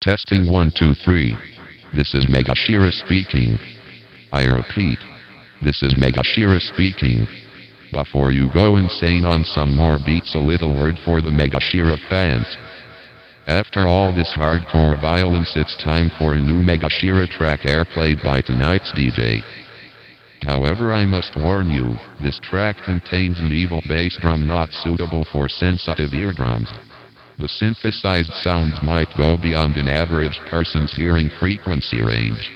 Testing one, two, three. This is Meagashira speaking. I repeat, this is Meagashira speaking. Before you go insane on some more beats, a little word for the Meagashira fans. After all this hardcore violence, it's time for a new Meagashira track airplayed by tonight's DJ. However, I must warn you, this track contains an evil bass drum not suitable for sensitive eardrums. The synthesized sounds might go beyond an average person's hearing frequency range.